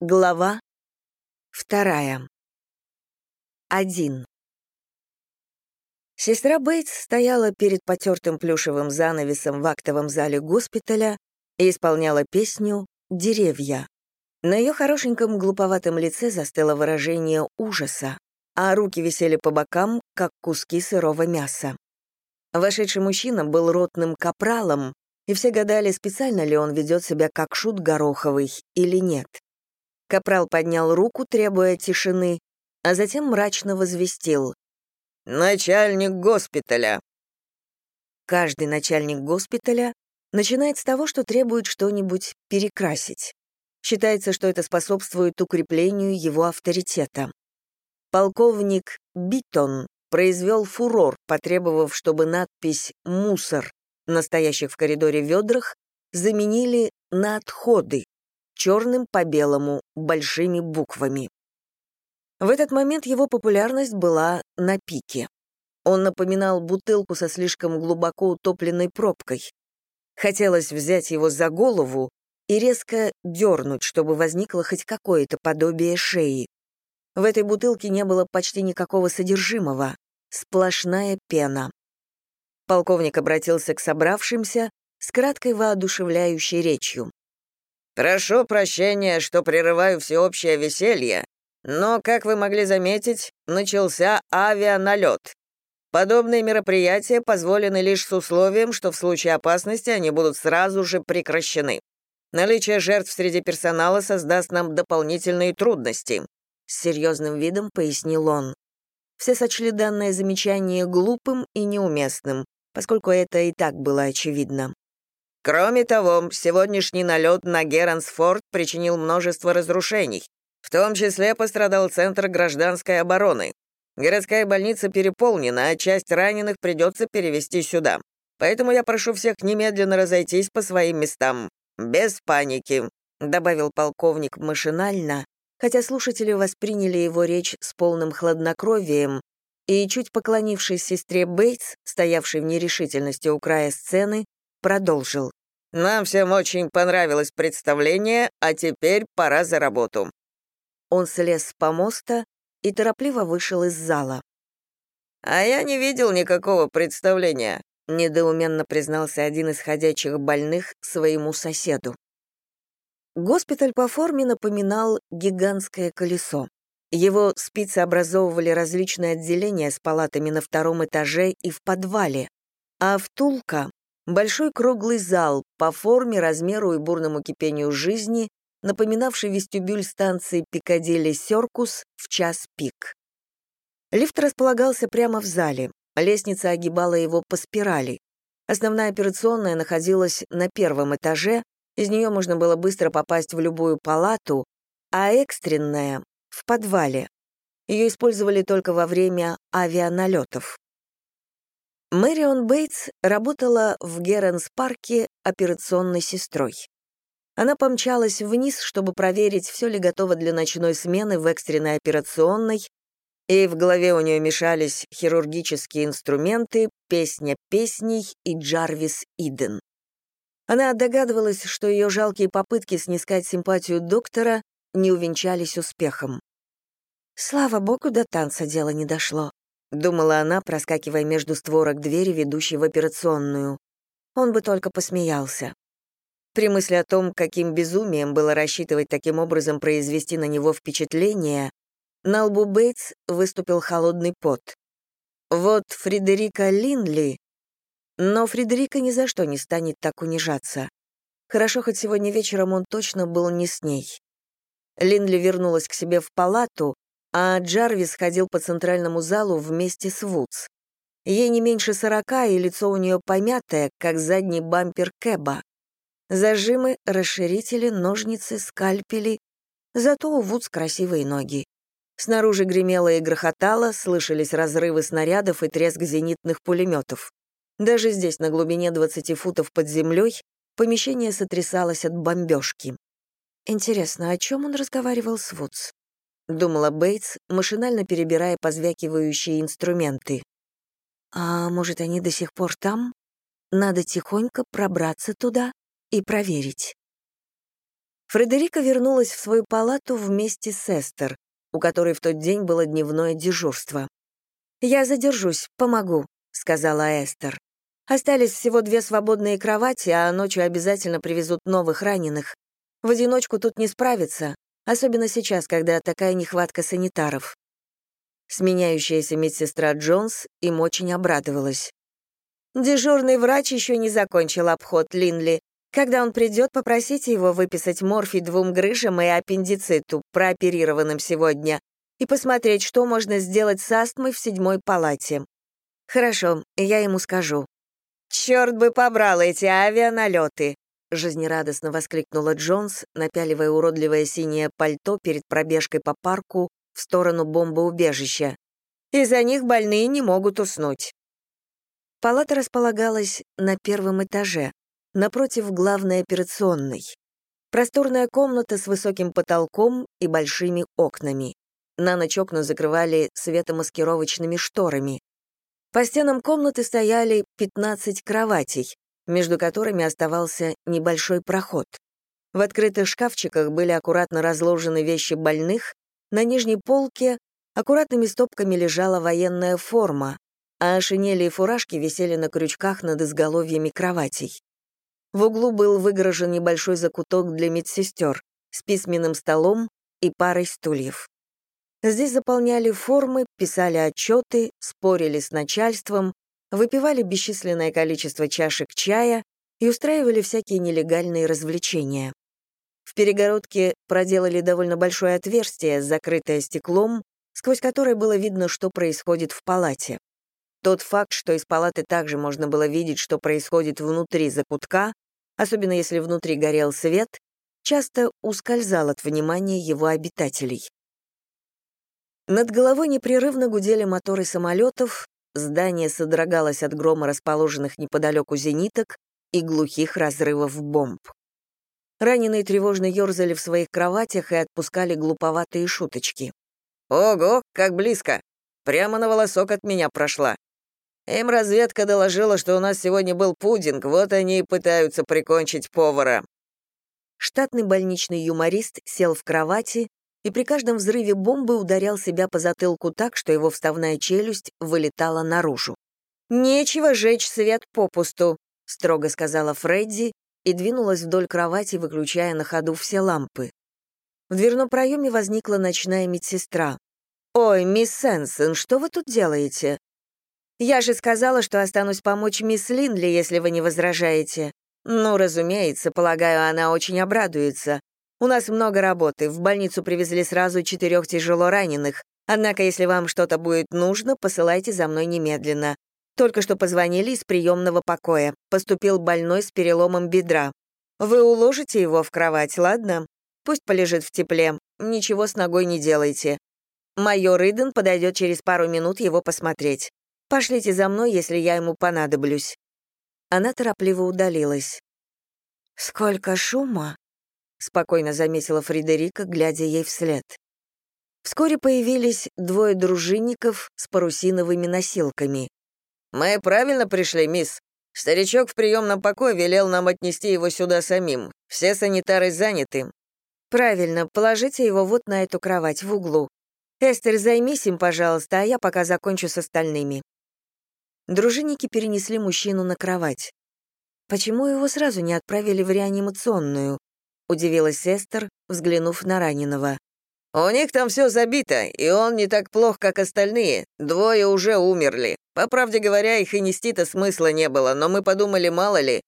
Глава вторая. Один. Сестра Бейтс стояла перед потертым плюшевым занавесом в актовом зале госпиталя и исполняла песню «Деревья». На ее хорошеньком глуповатом лице застыло выражение ужаса, а руки висели по бокам, как куски сырого мяса. Вошедший мужчина был ротным капралом, и все гадали, специально ли он ведет себя как шут гороховый или нет. Капрал поднял руку, требуя тишины, а затем мрачно возвестил. «Начальник госпиталя». Каждый начальник госпиталя начинает с того, что требует что-нибудь перекрасить. Считается, что это способствует укреплению его авторитета. Полковник Биттон произвел фурор, потребовав, чтобы надпись «Мусор» настоящих в коридоре ведрах заменили на отходы, черным по белому, большими буквами. В этот момент его популярность была на пике. Он напоминал бутылку со слишком глубоко утопленной пробкой. Хотелось взять его за голову и резко дернуть, чтобы возникло хоть какое-то подобие шеи. В этой бутылке не было почти никакого содержимого, сплошная пена. Полковник обратился к собравшимся с краткой воодушевляющей речью. Прошу прощения, что прерываю всеобщее веселье, но, как вы могли заметить, начался авианалет. Подобные мероприятия позволены лишь с условием, что в случае опасности они будут сразу же прекращены. Наличие жертв среди персонала создаст нам дополнительные трудности», — с серьезным видом пояснил он. Все сочли данное замечание глупым и неуместным, поскольку это и так было очевидно. Кроме того, сегодняшний налет на Герансфорд причинил множество разрушений. В том числе пострадал Центр гражданской обороны. Городская больница переполнена, а часть раненых придется перевести сюда. Поэтому я прошу всех немедленно разойтись по своим местам. Без паники», — добавил полковник машинально, хотя слушатели восприняли его речь с полным хладнокровием, и, чуть поклонившись сестре Бейтс, стоявшей в нерешительности у края сцены, продолжил. «Нам всем очень понравилось представление, а теперь пора за работу». Он слез с помоста и торопливо вышел из зала. «А я не видел никакого представления», — недоуменно признался один из ходячих больных своему соседу. Госпиталь по форме напоминал гигантское колесо. Его спицы образовывали различные отделения с палатами на втором этаже и в подвале, а втулка Большой круглый зал, по форме, размеру и бурному кипению жизни, напоминавший вестибюль станции Пикадилли Серкус в час пик. Лифт располагался прямо в зале, лестница огибала его по спирали. Основная операционная находилась на первом этаже, из нее можно было быстро попасть в любую палату, а экстренная — в подвале. Ее использовали только во время авианалетов. Мэрион Бейтс работала в Геренс-парке операционной сестрой. Она помчалась вниз, чтобы проверить, все ли готово для ночной смены в экстренной операционной, и в голове у нее мешались хирургические инструменты, песня песней и Джарвис Иден. Она догадывалась, что ее жалкие попытки снискать симпатию доктора не увенчались успехом. Слава богу, до танца дело не дошло. — думала она, проскакивая между створок двери, ведущей в операционную. Он бы только посмеялся. При мысли о том, каким безумием было рассчитывать таким образом произвести на него впечатление, на лбу Бейтс выступил холодный пот. Вот Фредерика Линли... Но Фредерика ни за что не станет так унижаться. Хорошо, хоть сегодня вечером он точно был не с ней. Линли вернулась к себе в палату, а Джарвис ходил по центральному залу вместе с Вудс. Ей не меньше сорока, и лицо у нее помятое, как задний бампер Кэба. Зажимы, расширители, ножницы, скальпели. Зато у Вудс красивые ноги. Снаружи гремело и грохотало, слышались разрывы снарядов и треск зенитных пулеметов. Даже здесь, на глубине 20 футов под землей, помещение сотрясалось от бомбежки. Интересно, о чем он разговаривал с Вудс? — думала Бейтс, машинально перебирая позвякивающие инструменты. «А может, они до сих пор там? Надо тихонько пробраться туда и проверить». Фредерика вернулась в свою палату вместе с Эстер, у которой в тот день было дневное дежурство. «Я задержусь, помогу», — сказала Эстер. «Остались всего две свободные кровати, а ночью обязательно привезут новых раненых. В одиночку тут не справиться, особенно сейчас, когда такая нехватка санитаров». Сменяющаяся медсестра Джонс им очень обрадовалась. «Дежурный врач еще не закончил обход Линли. Когда он придет, попросите его выписать морфий двум грыжам и аппендициту, прооперированным сегодня, и посмотреть, что можно сделать с астмой в седьмой палате. Хорошо, я ему скажу. «Черт бы побрал эти авианалеты!» Жизнерадостно воскликнула Джонс, напяливая уродливое синее пальто перед пробежкой по парку в сторону бомбоубежища. «Из-за них больные не могут уснуть». Палата располагалась на первом этаже, напротив главной операционной. Просторная комната с высоким потолком и большими окнами. На ночь окна закрывали светомаскировочными шторами. По стенам комнаты стояли 15 кроватей, между которыми оставался небольшой проход. В открытых шкафчиках были аккуратно разложены вещи больных, на нижней полке аккуратными стопками лежала военная форма, а шинели и фуражки висели на крючках над изголовьями кроватей. В углу был выгорожен небольшой закуток для медсестер с письменным столом и парой стульев. Здесь заполняли формы, писали отчеты, спорили с начальством, выпивали бесчисленное количество чашек чая и устраивали всякие нелегальные развлечения. В перегородке проделали довольно большое отверстие, закрытое стеклом, сквозь которое было видно, что происходит в палате. Тот факт, что из палаты также можно было видеть, что происходит внутри закутка, особенно если внутри горел свет, часто ускользал от внимания его обитателей. Над головой непрерывно гудели моторы самолетов, здание содрогалось от грома расположенных неподалеку зениток и глухих разрывов бомб. Раненые тревожно ерзали в своих кроватях и отпускали глуповатые шуточки. «Ого, как близко! Прямо на волосок от меня прошла. Им разведка доложила, что у нас сегодня был пудинг, вот они и пытаются прикончить повара». Штатный больничный юморист сел в кровати и при каждом взрыве бомбы ударял себя по затылку так, что его вставная челюсть вылетала наружу. «Нечего жечь свет попусту», — строго сказала Фредди и двинулась вдоль кровати, выключая на ходу все лампы. В дверном проеме возникла ночная медсестра. «Ой, мисс Сенсен, что вы тут делаете? Я же сказала, что останусь помочь мисс Линли, если вы не возражаете. Ну, разумеется, полагаю, она очень обрадуется. У нас много работы, в больницу привезли сразу четырех тяжело раненых. Однако, если вам что-то будет нужно, посылайте за мной немедленно. Только что позвонили из приемного покоя. Поступил больной с переломом бедра. Вы уложите его в кровать, ладно? Пусть полежит в тепле. Ничего с ногой не делайте. Майор Иден подойдет через пару минут его посмотреть. Пошлите за мной, если я ему понадоблюсь». Она торопливо удалилась. «Сколько шума!» — спокойно заметила Фредерика, глядя ей вслед. Вскоре появились двое дружинников с парусиновыми носилками. «Мы правильно пришли, мисс? Старичок в приемном покое велел нам отнести его сюда самим. Все санитары заняты». «Правильно, положите его вот на эту кровать в углу. Эстер, займись им, пожалуйста, а я пока закончу с остальными». Дружинники перенесли мужчину на кровать. «Почему его сразу не отправили в реанимационную?» — удивилась Эстер, взглянув на раненого. «У них там все забито, и он не так плох, как остальные. Двое уже умерли. По правде говоря, их и нести-то смысла не было, но мы подумали, мало ли.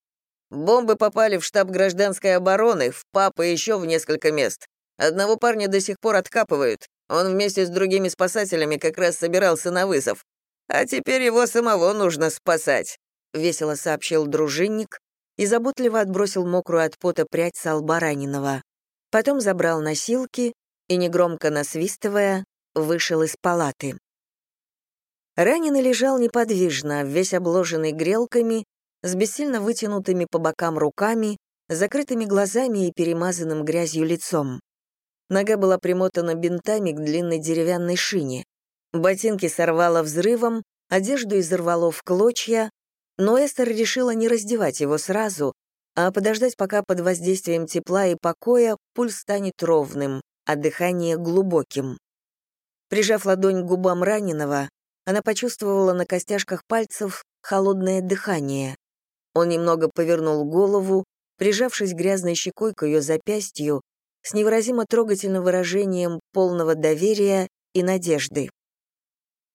Бомбы попали в штаб гражданской обороны, в ПАП и еще в несколько мест. Одного парня до сих пор откапывают. Он вместе с другими спасателями как раз собирался на вызов. «А теперь его самого нужно спасать», — весело сообщил дружинник и заботливо отбросил мокрую от пота прядь со лба раненого. Потом забрал носилки и, негромко насвистывая, вышел из палаты. Раненый лежал неподвижно, весь обложенный грелками, с бессильно вытянутыми по бокам руками, закрытыми глазами и перемазанным грязью лицом. Нога была примотана бинтами к длинной деревянной шине. Ботинки сорвало взрывом, одежду изорвало в клочья, но Эстер решила не раздевать его сразу, а подождать, пока под воздействием тепла и покоя пульс станет ровным, а дыхание — глубоким. Прижав ладонь к губам раненого, она почувствовала на костяшках пальцев холодное дыхание. Он немного повернул голову, прижавшись грязной щекой к ее запястью, с невыразимо трогательным выражением полного доверия и надежды.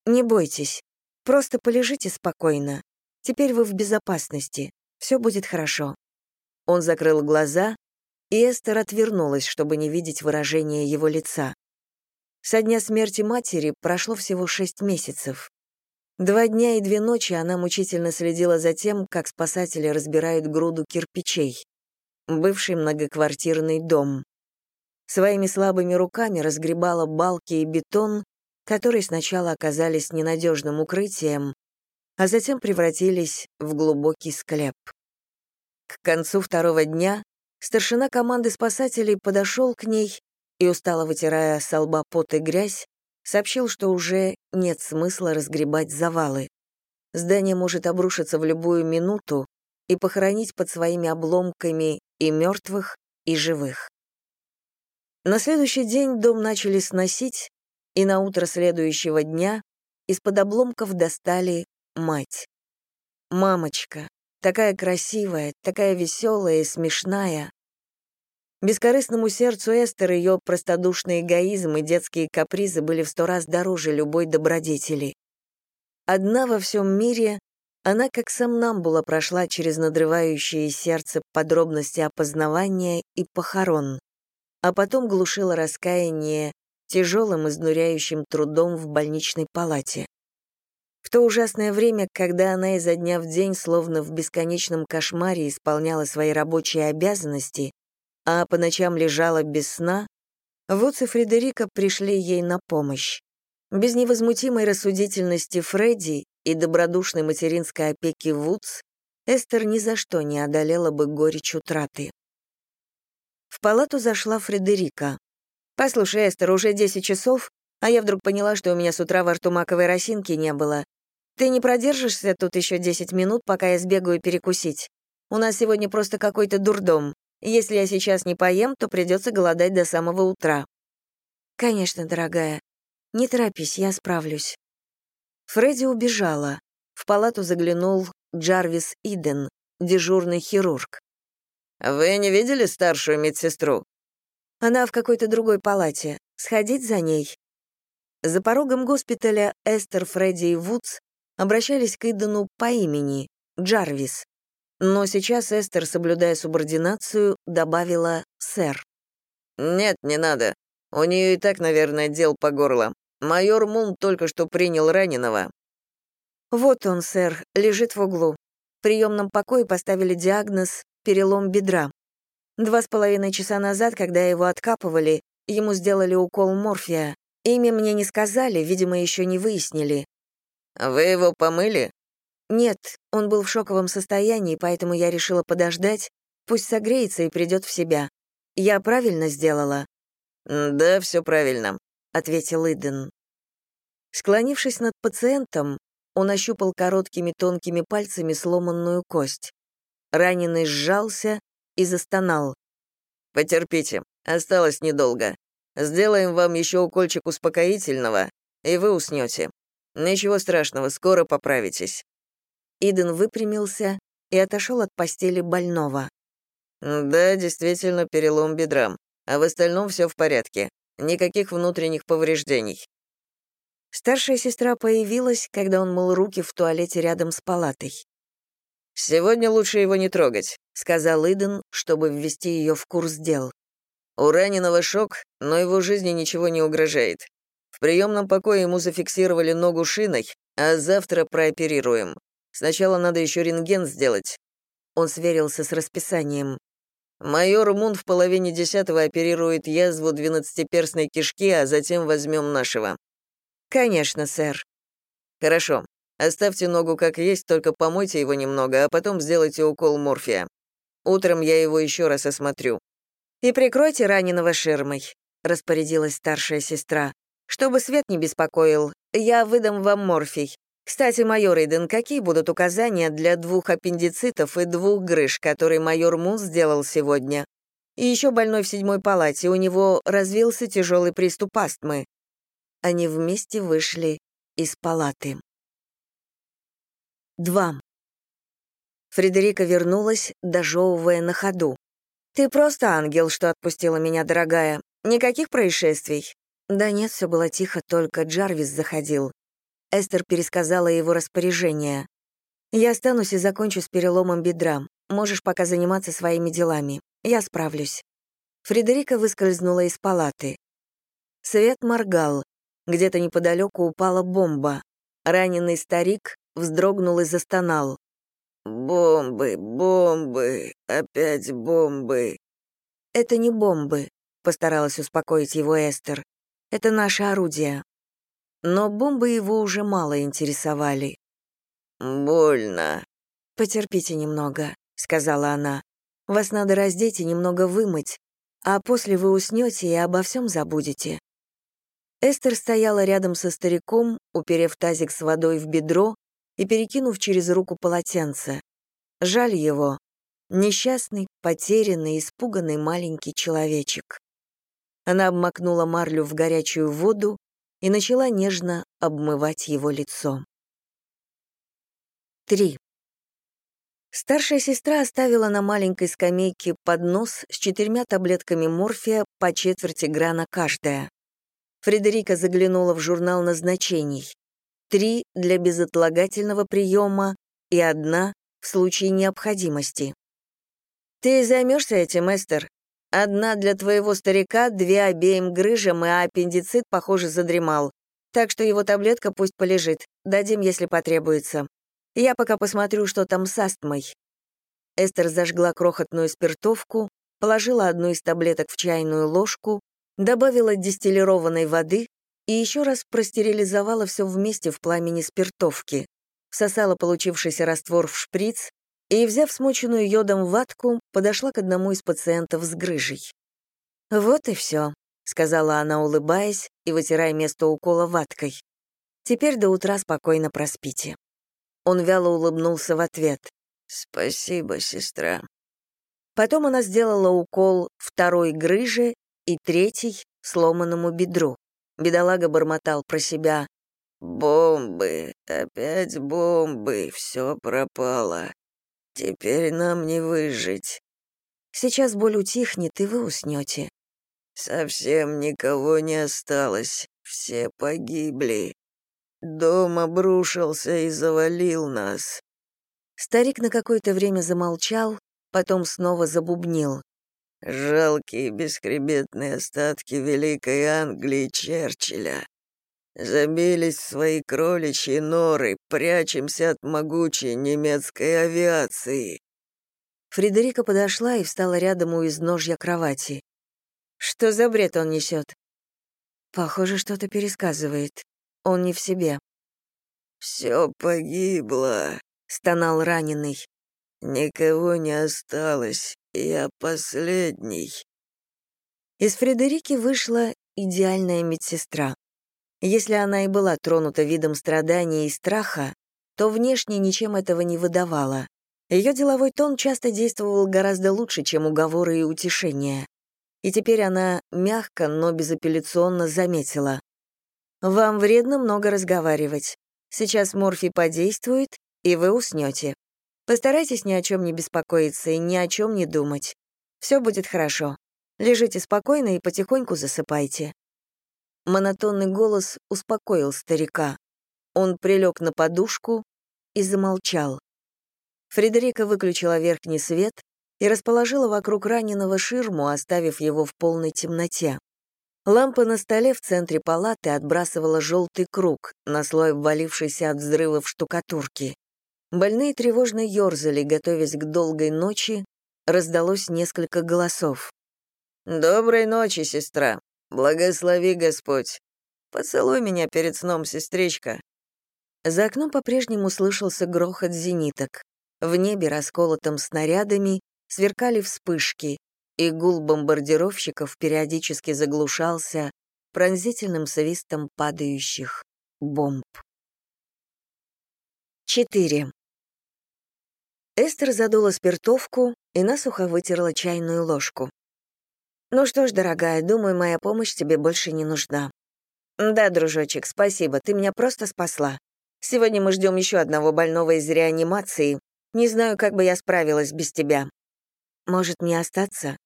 «Не бойтесь, просто полежите спокойно. Теперь вы в безопасности, все будет хорошо». Он закрыл глаза, и Эстер отвернулась, чтобы не видеть выражения его лица. Со дня смерти матери прошло всего шесть месяцев. Два дня и две ночи она мучительно следила за тем, как спасатели разбирают груду кирпичей. Бывший многоквартирный дом. Своими слабыми руками разгребала балки и бетон, которые сначала оказались ненадежным укрытием, а затем превратились в глубокий склеп. К концу второго дня старшина команды спасателей подошел к ней и, устало вытирая с лба пот и грязь, сообщил, что уже нет смысла разгребать завалы. Здание может обрушиться в любую минуту и похоронить под своими обломками и мертвых, и живых. На следующий день дом начали сносить, и на утро следующего дня из-под обломков достали мать. Мамочка, такая красивая, такая веселая и смешная, Бескорыстному сердцу Эстер ее простодушный эгоизм и детские капризы были в сто раз дороже любой добродетели. Одна во всем мире, она как сам Намбула прошла через надрывающее сердце подробности опознавания и похорон, а потом глушила раскаяние тяжелым изнуряющим трудом в больничной палате. В то ужасное время, когда она изо дня в день, словно в бесконечном кошмаре, исполняла свои рабочие обязанности, а по ночам лежала без сна, Вудс и Фредерика пришли ей на помощь. Без невозмутимой рассудительности Фредди и добродушной материнской опеки Вудс Эстер ни за что не одолела бы горечь утраты. В палату зашла Фредерика. «Послушай, Эстер, уже 10 часов, а я вдруг поняла, что у меня с утра во рту маковой росинки не было. Ты не продержишься тут еще 10 минут, пока я сбегаю перекусить? У нас сегодня просто какой-то дурдом. Если я сейчас не поем, то придется голодать до самого утра». «Конечно, дорогая. Не торопись, я справлюсь». Фредди убежала. В палату заглянул Джарвис Иден, дежурный хирург. «Вы не видели старшую медсестру?» «Она в какой-то другой палате. Сходить за ней?» За порогом госпиталя Эстер, Фредди и Вудс обращались к Идену по имени — Джарвис. Но сейчас Эстер, соблюдая субординацию, добавила «сэр». «Нет, не надо. У нее и так, наверное, дел по горло. Майор Мун только что принял раненого». «Вот он, сэр, лежит в углу. В приемном покое поставили диагноз «перелом бедра». Два с половиной часа назад, когда его откапывали, ему сделали укол морфия. Имя мне не сказали, видимо, еще не выяснили. «Вы его помыли?» Нет, он был в шоковом состоянии, поэтому я решила подождать, пусть согреется и придет в себя. Я правильно сделала? Да, все правильно, ответил Иден. Склонившись над пациентом, он ощупал короткими тонкими пальцами сломанную кость. Раненый сжался и застонал. «Потерпите, осталось недолго. Сделаем вам еще укольчик успокоительного, и вы уснете. Ничего страшного, скоро поправитесь». Иден выпрямился и отошел от постели больного. «Да, действительно, перелом бедра. А в остальном все в порядке. Никаких внутренних повреждений». Старшая сестра появилась, когда он мыл руки в туалете рядом с палатой. «Сегодня лучше его не трогать», — сказал Иден, чтобы ввести ее в курс дел. «У раненого шок, но его жизни ничего не угрожает. В приемном покое ему зафиксировали ногу шиной, а завтра прооперируем. Сначала надо еще рентген сделать». Он сверился с расписанием. «Майор Мун в половине десятого оперирует язву двенадцатиперстной кишки, а затем возьмем нашего». «Конечно, сэр». «Хорошо. Оставьте ногу как есть, только помойте его немного, а потом сделайте укол морфия. Утром я его еще раз осмотрю». «И прикройте раненого ширмой», — распорядилась старшая сестра. «Чтобы свет не беспокоил, я выдам вам морфий. Кстати, майор Эйден, какие будут указания для двух аппендицитов и двух грыж, которые майор Мун сделал сегодня? И еще больной в седьмой палате, у него развился тяжелый приступ астмы. Они вместе вышли из палаты. 2. Фредерика вернулась, дожевывая на ходу. «Ты просто ангел, что отпустила меня, дорогая. Никаких происшествий?» Да нет, все было тихо, только Джарвис заходил. Эстер пересказала его распоряжение. «Я останусь и закончу с переломом бедра. Можешь пока заниматься своими делами. Я справлюсь». Фредерика выскользнула из палаты. Свет моргал. Где-то неподалеку упала бомба. Раненый старик вздрогнул и застонал. «Бомбы, бомбы, опять бомбы». «Это не бомбы», — постаралась успокоить его Эстер. «Это наше орудие». Но бомбы его уже мало интересовали. «Больно». «Потерпите немного», — сказала она. «Вас надо раздеть и немного вымыть, а после вы уснете и обо всем забудете». Эстер стояла рядом со стариком, уперев тазик с водой в бедро и перекинув через руку полотенце. Жаль его. Несчастный, потерянный, испуганный маленький человечек. Она обмакнула марлю в горячую воду и начала нежно обмывать его лицо. 3. Старшая сестра оставила на маленькой скамейке поднос с четырьмя таблетками морфия по четверти грана каждая. Фредерика заглянула в журнал назначений. Три для безотлагательного приема и одна в случае необходимости. «Ты займешься этим, Эстер? Одна для твоего старика, две обеим грыжам, и аппендицит, похоже, задремал. Так что его таблетка пусть полежит. Дадим, если потребуется. Я пока посмотрю, что там с астмой». Эстер зажгла крохотную спиртовку, положила одну из таблеток в чайную ложку, добавила дистиллированной воды и еще раз простерилизовала все вместе в пламени спиртовки, всосала получившийся раствор в шприц и, взяв смоченную йодом ватку, подошла к одному из пациентов с грыжей. «Вот и все», — сказала она, улыбаясь и вытирая место укола ваткой. «Теперь до утра спокойно проспите». Он вяло улыбнулся в ответ. «Спасибо, сестра». Потом она сделала укол второй грыже и третий — сломанному бедру. Бедолага бормотал про себя. «Бомбы, опять бомбы, все пропало. Теперь нам не выжить. Сейчас боль утихнет, и вы уснете. Совсем никого не осталось, все погибли. Дом обрушился и завалил нас. Старик на какое-то время замолчал, потом снова забубнил. Жалкие бескребетные остатки Великой Англии Черчилля. Забились в свои кроличьи норы, прячемся от могучей немецкой авиации». Фредерика подошла и встала рядом у изножья кровати. «Что за бред он несет?» «Похоже, что-то пересказывает. Он не в себе». «Все погибло», — стонал раненый. «Никого не осталось, я последний». Из Фредерики вышла идеальная медсестра. Если она и была тронута видом страдания и страха, то внешне ничем этого не выдавала. Ее деловой тон часто действовал гораздо лучше, чем уговоры и утешения. И теперь она мягко, но безапелляционно заметила. «Вам вредно много разговаривать. Сейчас морфий подействует, и вы уснете. Постарайтесь ни о чем не беспокоиться и ни о чем не думать. Все будет хорошо. Лежите спокойно и потихоньку засыпайте. Монотонный голос успокоил старика. Он прилег на подушку и замолчал. Фредерика выключила верхний свет и расположила вокруг раненого ширму, оставив его в полной темноте. Лампа на столе в центре палаты отбрасывала желтый круг на слой обвалившейся от взрывов штукатурки. Больные тревожно ерзали, готовясь к долгой ночи, раздалось несколько голосов. «Доброй ночи, сестра!» «Благослови Господь! Поцелуй меня перед сном, сестричка!» За окном по-прежнему слышался грохот зениток. В небе, расколотом снарядами, сверкали вспышки, и гул бомбардировщиков периодически заглушался пронзительным свистом падающих бомб. 4. Эстер задула спиртовку и насухо вытерла чайную ложку. «Ну что ж, дорогая, думаю, моя помощь тебе больше не нужна». «Да, дружочек, спасибо, ты меня просто спасла. Сегодня мы ждем еще одного больного из реанимации. Не знаю, как бы я справилась без тебя». «Может, мне остаться?»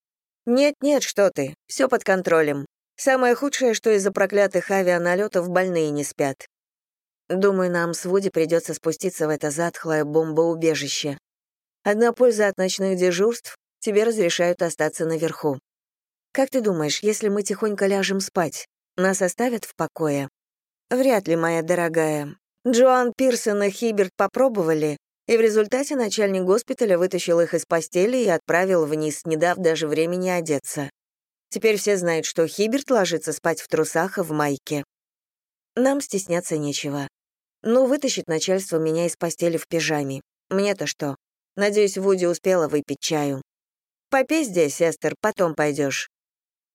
«Нет-нет, что ты, все под контролем. Самое худшее, что из-за проклятых авианалетов больные не спят. Думаю, нам с Вуди придется спуститься в это затхлое бомбоубежище. Одна польза от ночных дежурств — тебе разрешают остаться наверху. Как ты думаешь, если мы тихонько ляжем спать, нас оставят в покое? Вряд ли, моя дорогая. Джоан Пирсон и Хиберт попробовали, и в результате начальник госпиталя вытащил их из постели и отправил вниз, не дав даже времени одеться. Теперь все знают, что Хиберт ложится спать в трусах и в майке. Нам стесняться нечего. Ну, вытащит начальство меня из постели в пижаме. Мне-то что? Надеюсь, Вуди успела выпить чаю. Попей здесь, Эстер, потом пойдешь.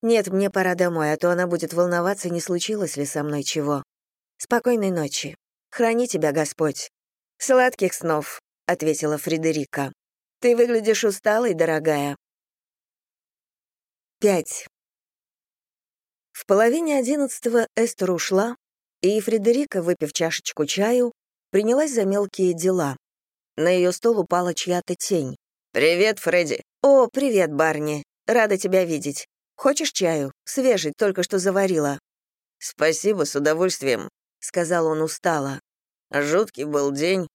Нет, мне пора домой, а то она будет волноваться, не случилось ли со мной чего. Спокойной ночи. Храни тебя Господь. Сладких снов, ответила Фредерика. Ты выглядишь усталой, дорогая. 5. В половине одиннадцатого Эстер ушла, и Фредерика, выпив чашечку чаю, принялась за мелкие дела. На ее стол упала чья-то тень. «Привет, Фредди». «О, привет, Барни. Рада тебя видеть. Хочешь чаю? Свежий, только что заварила». «Спасибо, с удовольствием», — сказал он устало. «Жуткий был день.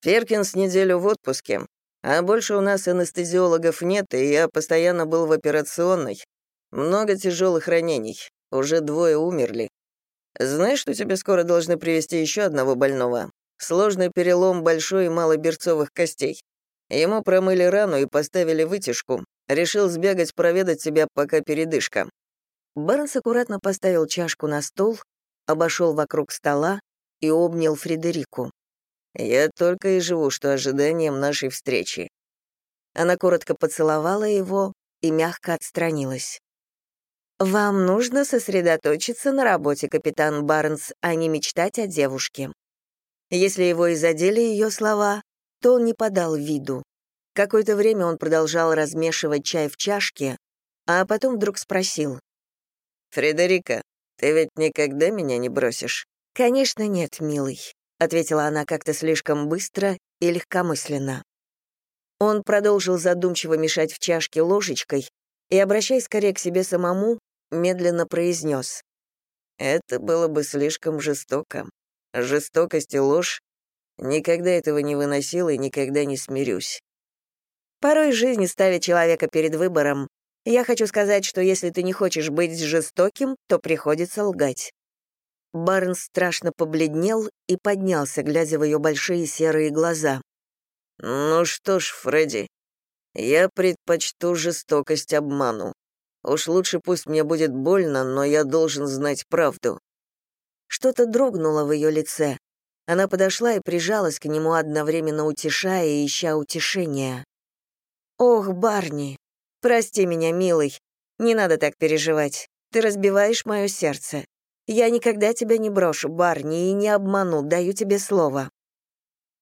Перкинс неделю в отпуске, а больше у нас анестезиологов нет, и я постоянно был в операционной. Много тяжелых ранений. Уже двое умерли. Знаешь, что тебе скоро должны привести еще одного больного? Сложный перелом большой и малоберцовых костей. Ему промыли рану и поставили вытяжку. Решил сбегать проведать тебя, пока передышка». Барнс аккуратно поставил чашку на стол, обошел вокруг стола и обнял Фредерику. «Я только и живу, что ожиданием нашей встречи». Она коротко поцеловала его и мягко отстранилась. «Вам нужно сосредоточиться на работе, капитан Барнс, а не мечтать о девушке». Если его и задели ее слова, то он не подал виду. Какое-то время он продолжал размешивать чай в чашке, а потом вдруг спросил. «Фредерика, ты ведь никогда меня не бросишь?» «Конечно нет, милый», — ответила она как-то слишком быстро и легкомысленно. Он продолжил задумчиво мешать в чашке ложечкой и, обращаясь скорее к себе самому, медленно произнес. «Это было бы слишком жестоко. Жестокость и ложь. Никогда этого не выносил и никогда не смирюсь». Порой жизнь ставит человека перед выбором. Я хочу сказать, что если ты не хочешь быть жестоким, то приходится лгать. Барнс страшно побледнел и поднялся, глядя в ее большие серые глаза. «Ну что ж, Фредди, я предпочту жестокость обману. Уж лучше пусть мне будет больно, но я должен знать правду». Что-то дрогнуло в ее лице. Она подошла и прижалась к нему, одновременно утешая и ища утешения. «Ох, Барни, прости меня, милый. Не надо так переживать. Ты разбиваешь мое сердце. Я никогда тебя не брошу, Барни, и не обману, даю тебе слово».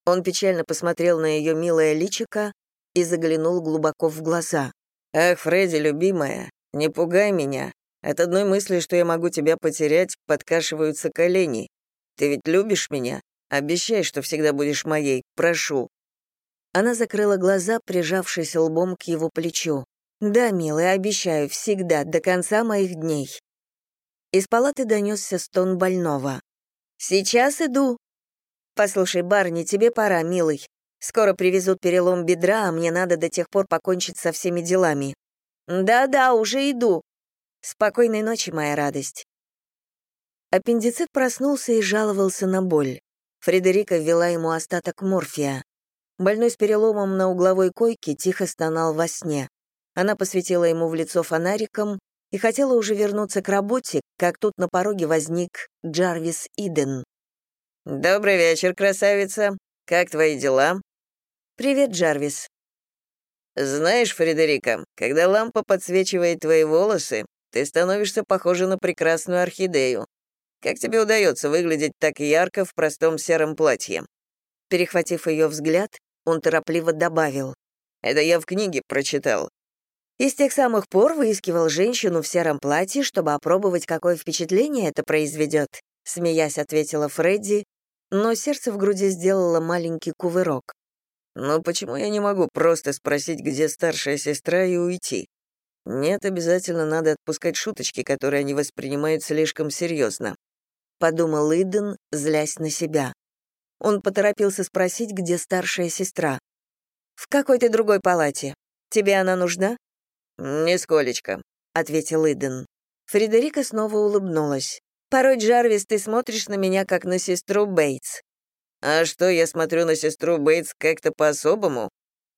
Он печально посмотрел на ее милое личико и заглянул глубоко в глаза. «Ах, Фредди, любимая, не пугай меня. От одной мысли, что я могу тебя потерять, подкашиваются колени. Ты ведь любишь меня? Обещай, что всегда будешь моей, прошу». Она закрыла глаза, прижавшись лбом к его плечу. «Да, милый, обещаю, всегда, до конца моих дней». Из палаты донесся стон больного. «Сейчас иду». «Послушай, Барни, тебе пора, милый. Скоро привезут перелом бедра, а мне надо до тех пор покончить со всеми делами. «Да-да, уже иду. Спокойной ночи, моя радость». Аппендицит проснулся и жаловался на боль. Фредерика ввела ему остаток морфия. Больной с переломом на угловой койке тихо стонал во сне. Она посветила ему в лицо фонариком и хотела уже вернуться к работе, как тут на пороге возник Джарвис Иден. «Добрый вечер, красавица. Как твои дела?» «Привет, Джарвис. «Знаешь, Фредерика, когда лампа подсвечивает твои волосы, ты становишься похожа на прекрасную орхидею. Как тебе удается выглядеть так ярко в простом сером платье?» Перехватив ее взгляд, он торопливо добавил. «Это я в книге прочитал». И с тех самых пор выискивал женщину в сером платье, чтобы опробовать, какое впечатление это произведет, смеясь, ответила Фредди, но сердце в груди сделало маленький кувырок. «Но почему я не могу просто спросить, где старшая сестра, и уйти? Нет, обязательно надо отпускать шуточки, которые они воспринимают слишком серьезно», — подумал Иден, злясь на себя. Он поторопился спросить, где старшая сестра. «В какой-то другой палате. Тебе она нужна?» «Нисколечко», — ответил Иден. Фредерика снова улыбнулась. «Порой, Джарвис, ты смотришь на меня, как на сестру Бейтс». «А что, я смотрю на сестру Бейтс как-то по-особому?»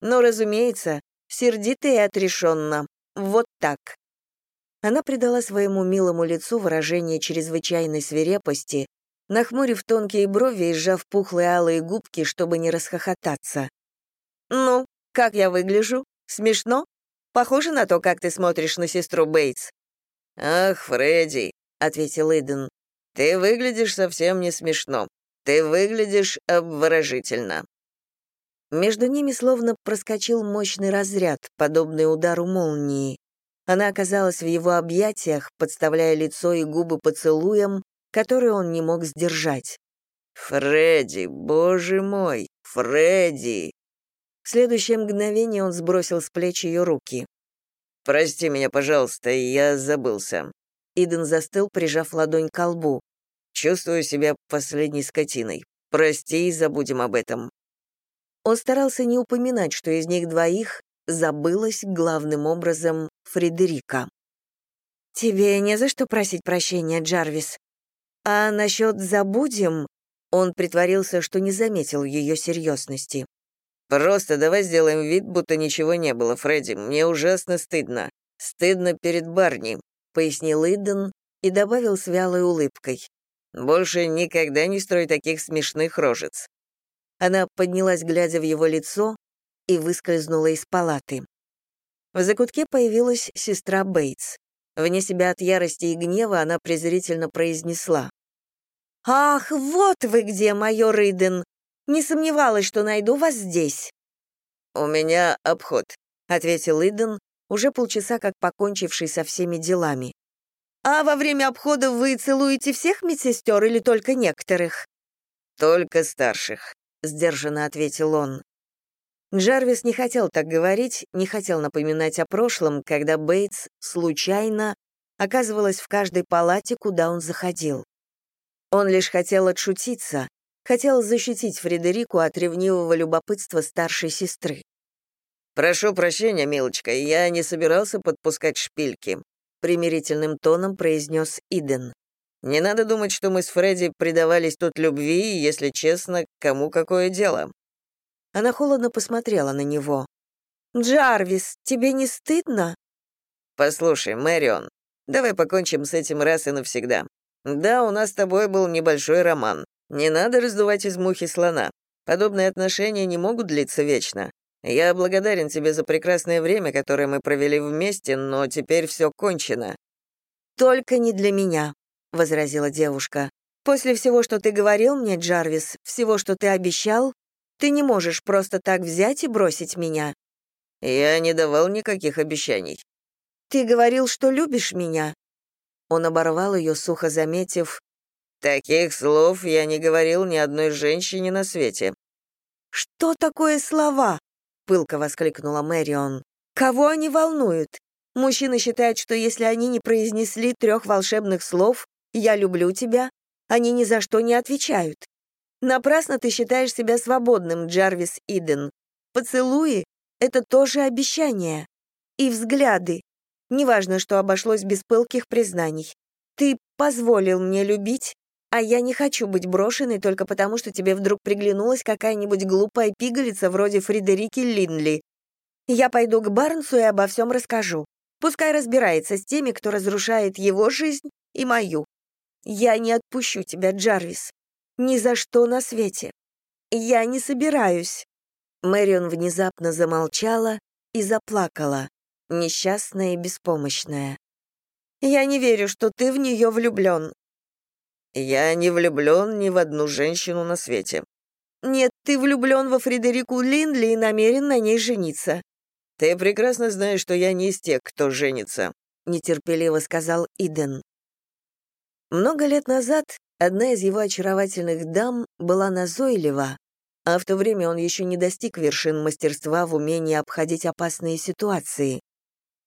«Ну, разумеется, сердито и отрешенно. Вот так». Она придала своему милому лицу выражение чрезвычайной свирепости, нахмурив тонкие брови и сжав пухлые алые губки, чтобы не расхохотаться. «Ну, как я выгляжу? Смешно?» Похоже на то, как ты смотришь на сестру Бейтс». «Ах, Фредди», — ответил Иден, — «ты выглядишь совсем не смешно. Ты выглядишь обворожительно». Между ними словно проскочил мощный разряд, подобный удару молнии. Она оказалась в его объятиях, подставляя лицо и губы поцелуем, который он не мог сдержать. «Фредди, боже мой, Фредди!» В следующее мгновение он сбросил с плеч ее руки. «Прости меня, пожалуйста, я забылся». Иден застыл, прижав ладонь к лбу. «Чувствую себя последней скотиной. Прости и забудем об этом». Он старался не упоминать, что из них двоих забылась главным образом Фредерика. «Тебе не за что просить прощения, Джарвис. А насчет «забудем» он притворился, что не заметил ее серьезности. «Просто давай сделаем вид, будто ничего не было, Фредди. Мне ужасно стыдно. Стыдно перед Барни», — пояснил Иден и добавил с вялой улыбкой. «Больше никогда не строй таких смешных рожец». Она поднялась, глядя в его лицо, и выскользнула из палаты. В закутке появилась сестра Бейтс. Вне себя от ярости и гнева она презрительно произнесла. «Ах, вот вы где, майор Иден! Не сомневалась, что найду вас здесь». «У меня обход», — ответил Иден, уже полчаса как покончивший со всеми делами. «А во время обхода вы целуете всех медсестер или только некоторых?» «Только старших», — сдержанно ответил он. Джарвис не хотел так говорить, не хотел напоминать о прошлом, когда Бейтс случайно оказывалась в каждой палате, куда он заходил. Он лишь хотел отшутиться, хотел защитить Фредерику от ревнивого любопытства старшей сестры. «Прошу прощения, милочка, я не собирался подпускать шпильки», примирительным тоном произнес Иден. «Не надо думать, что мы с Фредди предавались тут любви, и, если честно, кому какое дело». Она холодно посмотрела на него. «Джарвис, тебе не стыдно?» «Послушай, Мэрион, давай покончим с этим раз и навсегда. Да, у нас с тобой был небольшой роман, не надо раздувать из мухи слона. Подобные отношения не могут длиться вечно. Я благодарен тебе за прекрасное время, которое мы провели вместе, но теперь все кончено». «Только не для меня», — возразила девушка. «После всего, что ты говорил мне, Джарвис, всего, что ты обещал, ты не можешь просто так взять и бросить меня». «Я не давал никаких обещаний». «Ты говорил, что любишь меня». Он оборвал ее, сухо заметив, Таких слов я не говорил ни одной женщине на свете. Что такое слова? пылко воскликнула Мэрион. Кого они волнуют? Мужчины считают, что если они не произнесли трех волшебных слов «я люблю тебя», они ни за что не отвечают. Напрасно ты считаешь себя свободным, Джарвис Иден. Поцелуи — это тоже обещание. И взгляды. Неважно, что обошлось без пылких признаний. Ты позволил мне любить, а я не хочу быть брошенной только потому, что тебе вдруг приглянулась какая-нибудь глупая пигалица вроде Фредерики Линли. Я пойду к Барнсу и обо всем расскажу. Пускай разбирается с теми, кто разрушает его жизнь и мою. Я не отпущу тебя, Джарвис. Ни за что на свете. Я не собираюсь». Мэрион внезапно замолчала и заплакала, несчастная и беспомощная. «Я не верю, что ты в нее влюблен. Я не влюблен ни в одну женщину на свете. Нет, Ты влюблен во Фредерику Линдли и намерен на ней жениться». «Ты прекрасно знаешь, что я не из тех, кто женится», — нетерпеливо сказал Иден. Много лет назад одна из его очаровательных дам была назойлива, а в то время он еще не достиг вершин мастерства в умении обходить опасные ситуации.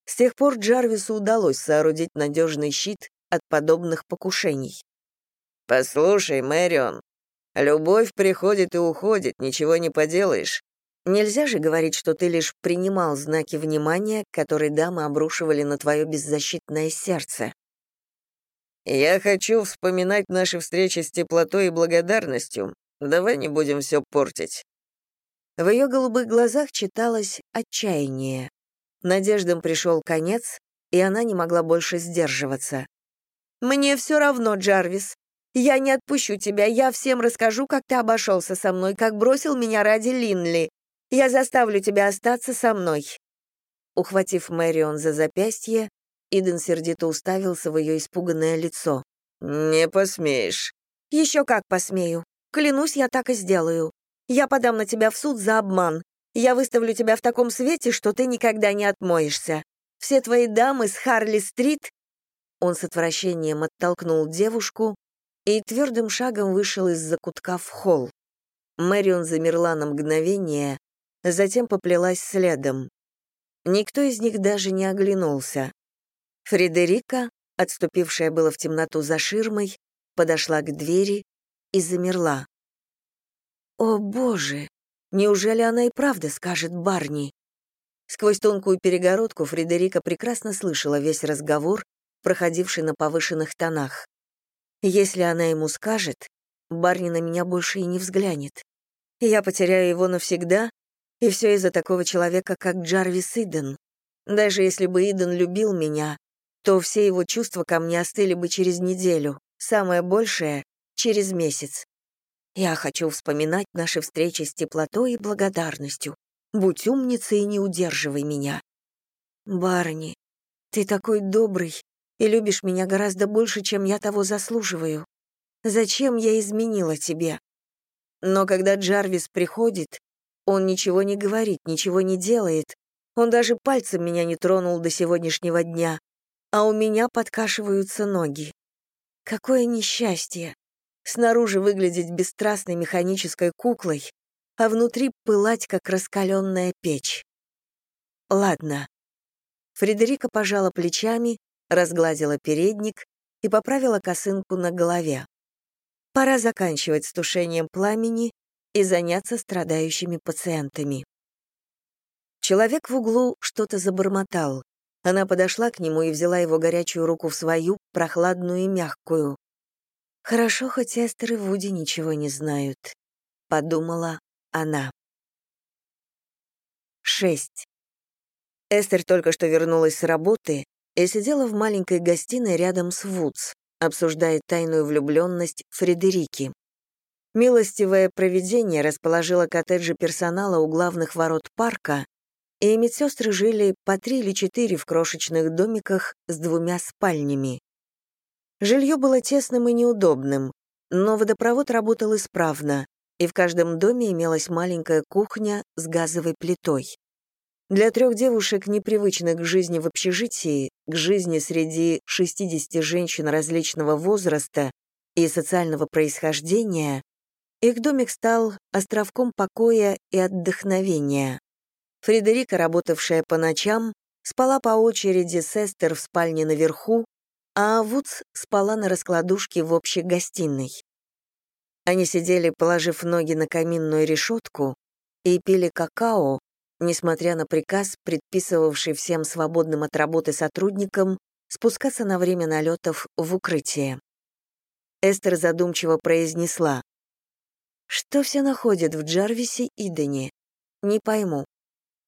С тех пор Джарвису удалось соорудить надежный щит от подобных покушений. «Послушай, Мэрион, любовь приходит и уходит, ничего не поделаешь. Нельзя же говорить, что ты лишь принимал знаки внимания, которые дамы обрушивали на твое беззащитное сердце. Я хочу вспоминать наши встречи с теплотой и благодарностью. Давай не будем все портить». В ее голубых глазах читалось отчаяние. Надеждам пришел конец, и она не могла больше сдерживаться. «Мне все равно, Джарвис. Я не отпущу тебя, я всем расскажу, как ты обошелся со мной, как бросил меня ради Линли. Я заставлю тебя остаться со мной». Ухватив Мэрион за запястье, Иден сердито уставился в ее испуганное лицо. «Не посмеешь». «Еще как посмею. Клянусь, я так и сделаю. Я подам на тебя в суд за обман. Я выставлю тебя в таком свете, что ты никогда не отмоешься. Все твои дамы с Харли-стрит...» Он с отвращением оттолкнул девушку и твердым шагом вышел из закутка в холл. Мэрион замерла на мгновение, затем поплелась следом. Никто из них даже не оглянулся. Фредерика, отступившая было в темноту за ширмой, подошла к двери и замерла. «О, Боже! Неужели она и правда скажет Барни?» Сквозь тонкую перегородку Фредерика прекрасно слышала весь разговор, проходивший на повышенных тонах. «Если она ему скажет, Барни на меня больше и не взглянет. Я потеряю его навсегда, и все из-за такого человека, как Джарвис Иден. Даже если бы Иден любил меня, то все его чувства ко мне остыли бы через неделю, самое большее — через месяц. Я хочу вспоминать наши встречи с теплотой и благодарностью. Будь умницей и не удерживай меня. Барни, ты такой добрый и любишь меня гораздо больше, чем я того заслуживаю. Зачем я изменила тебе? Но когда Джарвис приходит, он ничего не говорит, ничего не делает. Он даже пальцем меня не тронул до сегодняшнего дня а у меня подкашиваются ноги. Какое несчастье! Снаружи выглядеть бесстрастной механической куклой, а внутри пылать, как раскаленная печь. Ладно. Фредерика пожала плечами, разгладила передник и поправила косынку на голове. Пора заканчивать с тушением пламени и заняться страдающими пациентами. Человек в углу что-то забормотал. Она подошла к нему и взяла его горячую руку в свою, прохладную и мягкую. «Хорошо, хоть Эстер и Вуди ничего не знают», — подумала она. 6. Эстер только что вернулась с работы и сидела в маленькой гостиной рядом с Вудс, обсуждая тайную влюбленность Фредерики. Милостивое провидение расположило коттеджи персонала у главных ворот парка, и медсестры жили по три или четыре в крошечных домиках с двумя спальнями. Жилье было тесным и неудобным, но водопровод работал исправно, и в каждом доме имелась маленькая кухня с газовой плитой. Для трех девушек, непривычных к жизни в общежитии, к жизни среди 60 женщин различного возраста и социального происхождения, их домик стал островком покоя и отдохновения. Фредерика, работавшая по ночам, спала по очереди с Эстер в спальне наверху, а Вудс спала на раскладушке в общей гостиной. Они сидели, положив ноги на каминную решетку, и пили какао, несмотря на приказ, предписывавший всем свободным от работы сотрудникам спускаться на время налетов в укрытие. Эстер задумчиво произнесла. «Что все находят в Джарвисе Идене? Не пойму.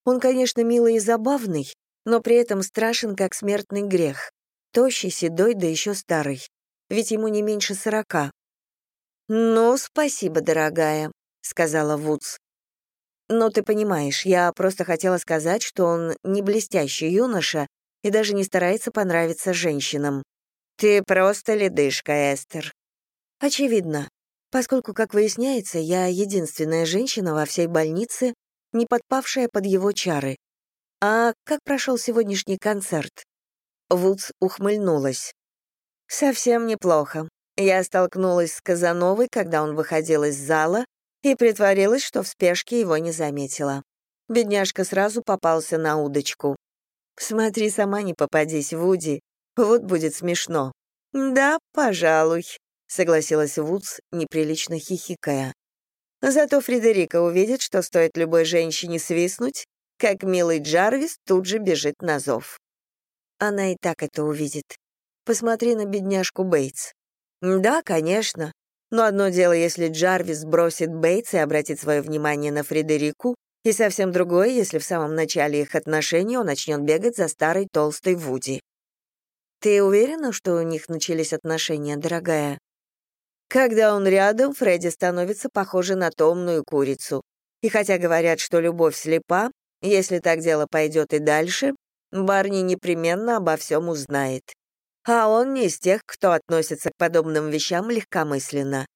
Он, конечно, милый и забавный, но при этом страшен, как смертный грех. Тощий, седой, да еще старый. Ведь ему не меньше сорока. «Ну, спасибо, дорогая», — сказала Вудс. «Но ты понимаешь, я просто хотела сказать, что он не блестящий юноша и даже не старается понравиться женщинам. Ты просто ледышка, Эстер». «Очевидно. поскольку, как выясняется, я единственная женщина во всей больнице, не подпавшая под его чары. А как прошел сегодняшний концерт? Вудс ухмыльнулась. Совсем неплохо. Я столкнулась с Казановой, когда он выходил из зала, и притворилась, что в спешке его не заметила. Бедняжка сразу попался на удочку. «Смотри, сама не попадись, Вуди. Вот будет смешно». «Да, пожалуй», — согласилась Вудс, неприлично хихикая. Зато Фредерика увидит, что стоит любой женщине свистнуть, как милый Джарвис тут же бежит на зов. Она и так это увидит. Посмотри на бедняжку Бейтс. Да, конечно. Но одно дело, если Джарвис бросит Бейтс и обратит свое внимание на Фредерику, и совсем другое, если в самом начале их отношений он начнет бегать за старой толстой Вуди. Ты уверена, что у них начались отношения, дорогая? Когда он рядом, Фредди становится похожа на томную курицу. И хотя говорят, что любовь слепа, если так дело пойдет и дальше, Барни непременно обо всем узнает. А он не из тех, кто относится к подобным вещам легкомысленно.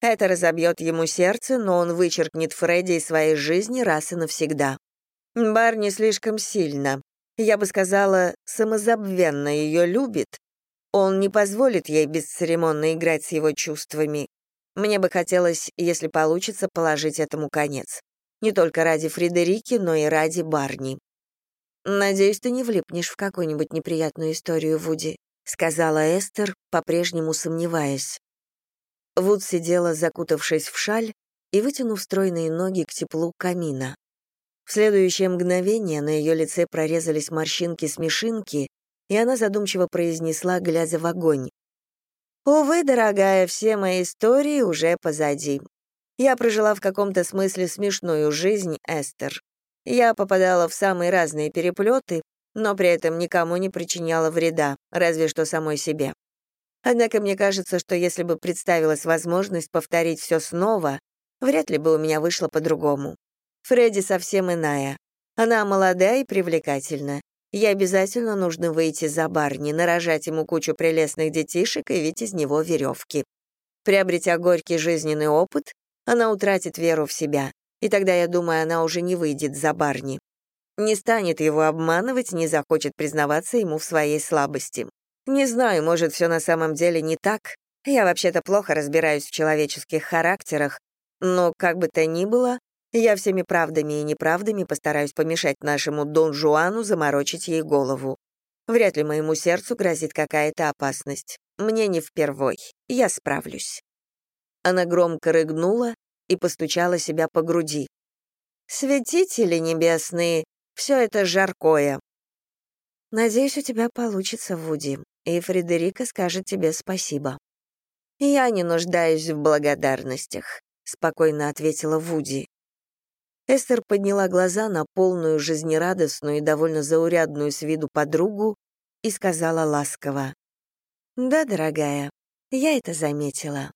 Это разобьет ему сердце, но он вычеркнет Фредди из своей жизни раз и навсегда. Барни слишком сильно, я бы сказала, самозабвенно ее любит, он не позволит ей бесцеремонно играть с его чувствами. Мне бы хотелось, если получится, положить этому конец. Не только ради Фредерики, но и ради Барни. «Надеюсь, ты не влипнешь в какую-нибудь неприятную историю, Вуди», сказала Эстер, по-прежнему сомневаясь. Вуд сидела, закутавшись в шаль и вытянув стройные ноги к теплу камина. В следующее мгновение на ее лице прорезались морщинки-смешинки, и она задумчиво произнесла, глядя в огонь. «Увы, дорогая, все мои истории уже позади. Я прожила в каком-то смысле смешную жизнь, Эстер. Я попадала в самые разные переплеты, но при этом никому не причиняла вреда, разве что самой себе. Однако мне кажется, что если бы представилась возможность повторить все снова, вряд ли бы у меня вышло по-другому. Фредди совсем иная. Она молодая и привлекательна. Ей обязательно нужно выйти за барни, нарожать ему кучу прелестных детишек и ведь из него веревки. Приобретя горький жизненный опыт, она утратит веру в себя, и тогда, я думаю, она уже не выйдет за барни. Не станет его обманывать, не захочет признаваться ему в своей слабости. Не знаю, может, все на самом деле не так. Я вообще-то плохо разбираюсь в человеческих характерах, но, как бы то ни было, я всеми правдами и неправдами постараюсь помешать нашему Дон Жуану заморочить ей голову. Вряд ли моему сердцу грозит какая-то опасность. Мне не впервой. Я справлюсь». Она громко рыгнула и постучала себя по груди. «Святители небесные, все это жаркое». «Надеюсь, у тебя получится, Вуди, и Фредерика скажет тебе спасибо». «Я не нуждаюсь в благодарностях», — спокойно ответила Вуди. Эстер подняла глаза на полную, жизнерадостную и довольно заурядную с виду подругу и сказала ласково. «Да, дорогая, я это заметила».